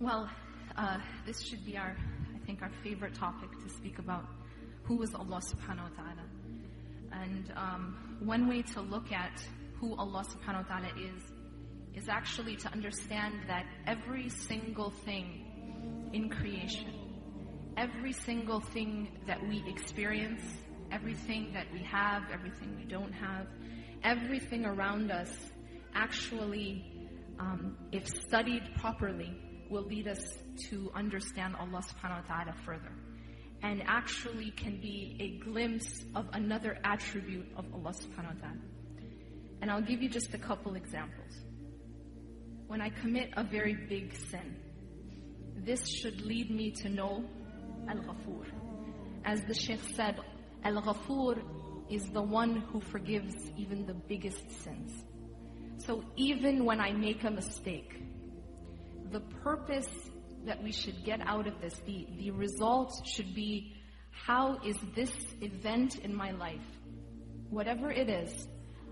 Well, uh, this should be our, I think, our favorite topic to speak about. Who is Allah subhanahu wa ta'ala? And um, one way to look at who Allah subhanahu wa ta'ala is, is actually to understand that every single thing in creation, every single thing that we experience, everything that we have, everything we don't have, everything around us actually, um, if studied properly, will lead us to understand Allah subhanahu wa ta'ala further. And actually can be a glimpse of another attribute of Allah subhanahu wa ta'ala. And I'll give you just a couple examples. When I commit a very big sin, this should lead me to know Al-Ghafur. As the Sheikh said, Al-Ghafur is the one who forgives even the biggest sins. So even when I make a mistake, the purpose that we should get out of this, the, the result should be how is this event in my life, whatever it is,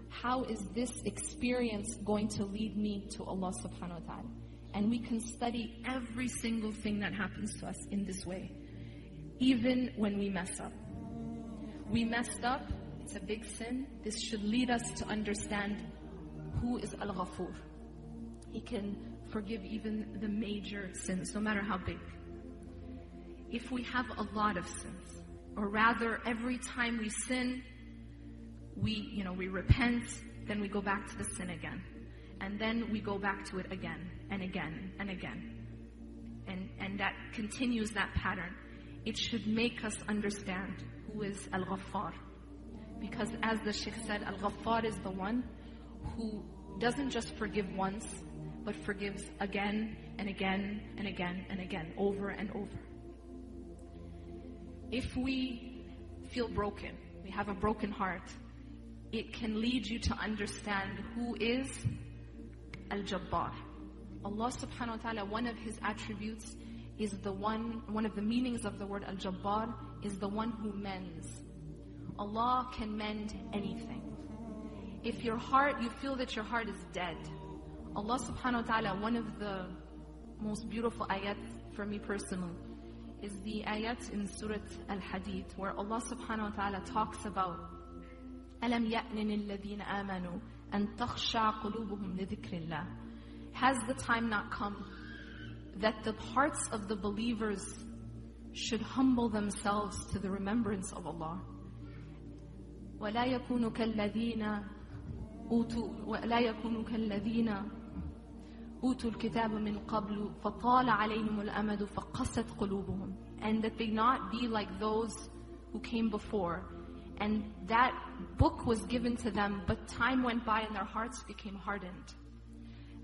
how is this experience going to lead me to Allah subhanahu wa ta'ala? And we can study every single thing that happens to us in this way, even when we mess up. We messed up, it's a big sin. This should lead us to understand who is Al Ghafur. He can forgive even the major sins, no matter how big. If we have a lot of sins, or rather every time we sin, we, you know, we repent, then we go back to the sin again. And then we go back to it again and again and again. And, and that continues that pattern. It should make us understand who is Al-Ghaffar. Because as the Sheikh said, Al-Ghaffar is the one who doesn't just forgive once, but forgives again and again and again and again, over and over. If we feel broken, we have a broken heart, it can lead you to understand who is Al Jabbar. Allah subhanahu wa ta'ala, one of his attributes is the one, one of the meanings of the word Al Jabbar is the one who mends. Allah can mend anything. If your heart, you feel that your heart is dead, Allah subhanahu wa ta'ala, one of the most beautiful ayat for me personally, is the ayat in Surah Al-Hadid, where Allah subhanahu wa ta'ala talks about أَلَمْ يَأْنِنِ الَّذِينَ آمَنُوا أَن تَخْشَعَ قُلُوبُهُمْ لِذِكْرِ اللَّهِ Has the time not come that the hearts of the believers should humble themselves to the remembrance of Allah? وَلَا يَكُونُ كَالَّذِينَ أوتوا ولا يكونوا كالذين أوتوا الكتاب من قبل فطال عليهم الأمد فقست قلوبهم and that they not be like those who came before and that book was given to them but time went by and their hearts became hardened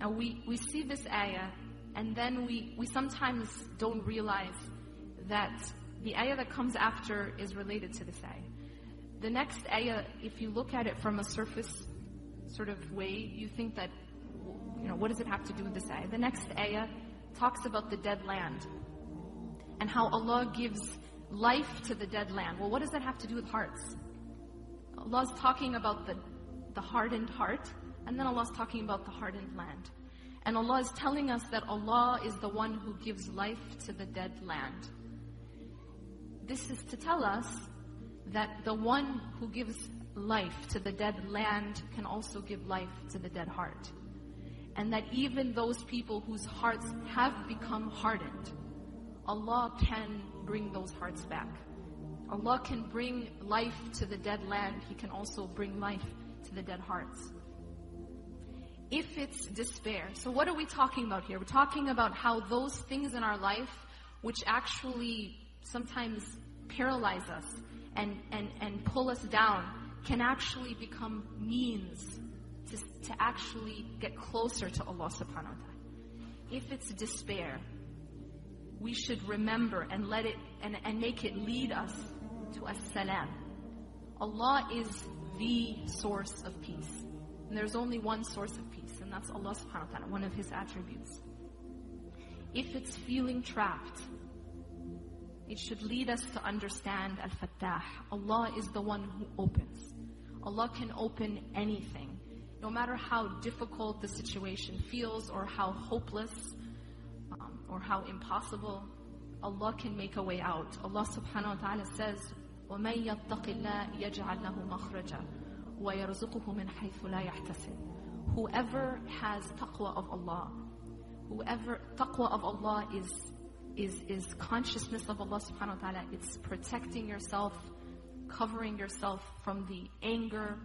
and we, we see this ayah and then we, we sometimes don't realize that the ayah that comes after is related to this ayah the next ayah if you look at it from a surface sort of way you think that you know, what does it have to do with this ayah? The next ayah talks about the dead land and how Allah gives life to the dead land. Well, what does that have to do with hearts? Allah's talking about the, the hardened heart, and then Allah's talking about the hardened land. And Allah is telling us that Allah is the one who gives life to the dead land. This is to tell us that the one who gives life to the dead land can also give life to the dead heart and that even those people whose hearts have become hardened, Allah can bring those hearts back. Allah can bring life to the dead land. He can also bring life to the dead hearts. If it's despair, so what are we talking about here? We're talking about how those things in our life, which actually sometimes paralyze us and, and, and pull us down, can actually become means to, to actually get closer to Allah subhanahu wa ta'ala. If it's despair, we should remember and let it and, and make it lead us to as-salam. Allah is the source of peace. And there's only one source of peace, and that's Allah subhanahu wa ta'ala, one of his attributes. If it's feeling trapped, it should lead us to understand Al-Fattah. Allah is the one who opens. Allah can open anything No matter how difficult the situation feels or how hopeless um, or how impossible, Allah can make a way out. Allah subhanahu wa ta'ala says, وَمَن يَتَّقِ اللَّهِ يَجْعَلْ لَهُ مَخْرَجًا وَيَرْزُقُهُ مِنْ حَيْثُ لَا يَحْتَسِبُ Whoever has taqwa of Allah, whoever taqwa of Allah is is is consciousness of Allah subhanahu wa ta'ala. It's protecting yourself, covering yourself from the anger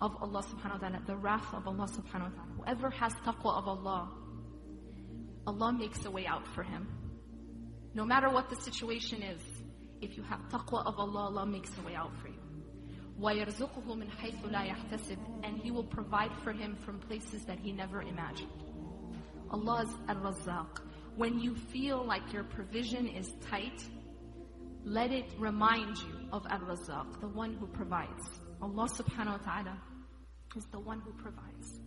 of Allah subhanahu wa ta'ala, the wrath of Allah subhanahu wa ta'ala. Whoever has taqwa of Allah, Allah makes a way out for him. No matter what the situation is, if you have taqwa of Allah, Allah makes a way out for you. وَيَرْزُقُهُ مِنْ حَيْثُ لَا يَحْتَسِبُ And He will provide for him from places that he never imagined. Allah is Al-Razzaq. When you feel like your provision is tight, let it remind you of Al-Razzaq, the one who provides. Allah subhanahu wa ta'ala is the one who provides.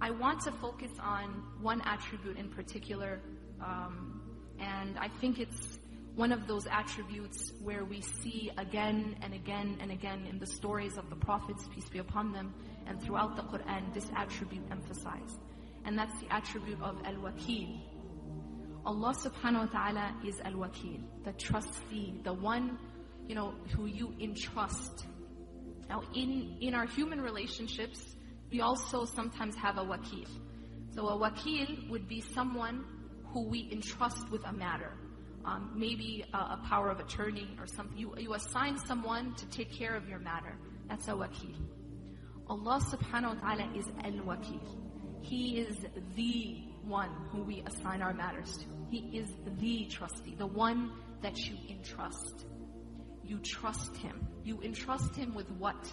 I want to focus on one attribute in particular, um, and I think it's one of those attributes where we see again and again and again in the stories of the prophets, peace be upon them, and throughout the Quran, this attribute emphasized. And that's the attribute of Al-Wakil. Allah subhanahu wa ta'ala is Al-Wakil, the trustee, the one, you know, who you entrust. Now, in, in our human relationships, we also sometimes have a wakil. So a wakil would be someone who we entrust with a matter. Um, maybe a, a, power of attorney or something. You, you assign someone to take care of your matter. That's a wakil. Allah subhanahu wa ta'ala is al-wakil. He is the one who we assign our matters to. He is the trustee, the one that you entrust. You trust him. You entrust him with what?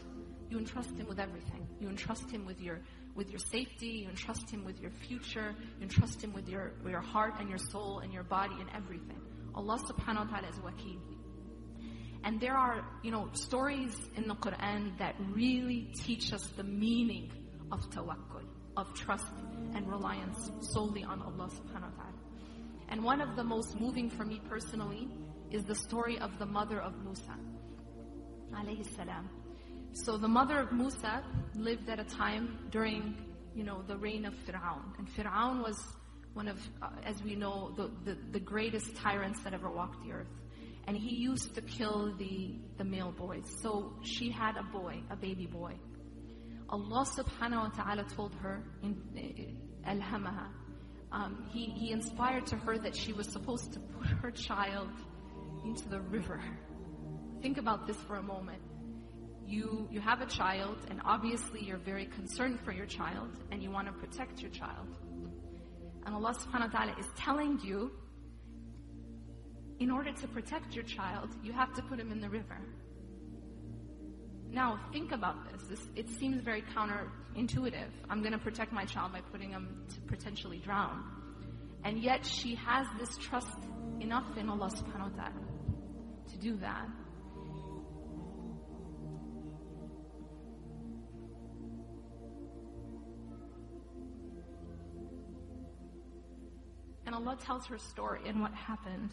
You entrust him with everything. You entrust him with your with your safety, you entrust him with your future, you entrust him with your, with your heart and your soul and your body and everything. Allah subhanahu wa ta'ala is wakil. And there are, you know, stories in the Quran that really teach us the meaning of tawakkul, of trust and reliance solely on Allah subhanahu wa ta'ala. And one of the most moving for me personally is the story of the mother of Musa, alayhi salam. So the mother of Musa lived at a time during, you know, the reign of Fir'aun. And Fir'aun was one of, uh, as we know, the, the, the, greatest tyrants that ever walked the earth. And he used to kill the, the male boys. So she had a boy, a baby boy. Allah subhanahu wa ta'ala told her in uh, Alhamaha, um, he, he inspired to her that she was supposed to put her child into the river. Think about this for a moment you, you have a child, and obviously you're very concerned for your child, and you want to protect your child. And Allah subhanahu wa ta'ala is telling you, in order to protect your child, you have to put him in the river. Now, think about this. this it seems very counterintuitive. I'm going to protect my child by putting him to potentially drown. And yet, she has this trust enough in Allah subhanahu wa ta'ala to do that. And Allah tells her story and what happened.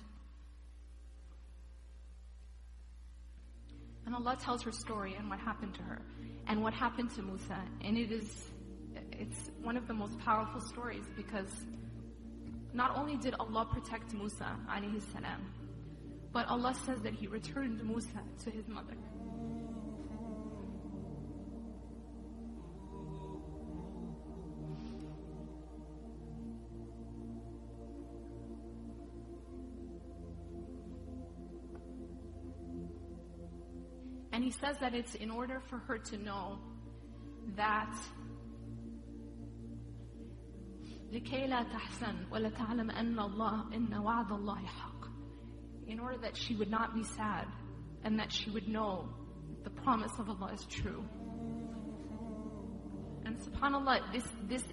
And Allah tells her story and what happened to her and what happened to Musa. And it is, it's one of the most powerful stories because not only did Allah protect Musa alayhi salam, but Allah says that He returned Musa to his mother. And he says that it's in order for her to know that لكي لا تحزن ولا تعلم أن الله إن وعد الله حق in order that she would not be sad and that she would know the promise of Allah is true. And subhanAllah, this, this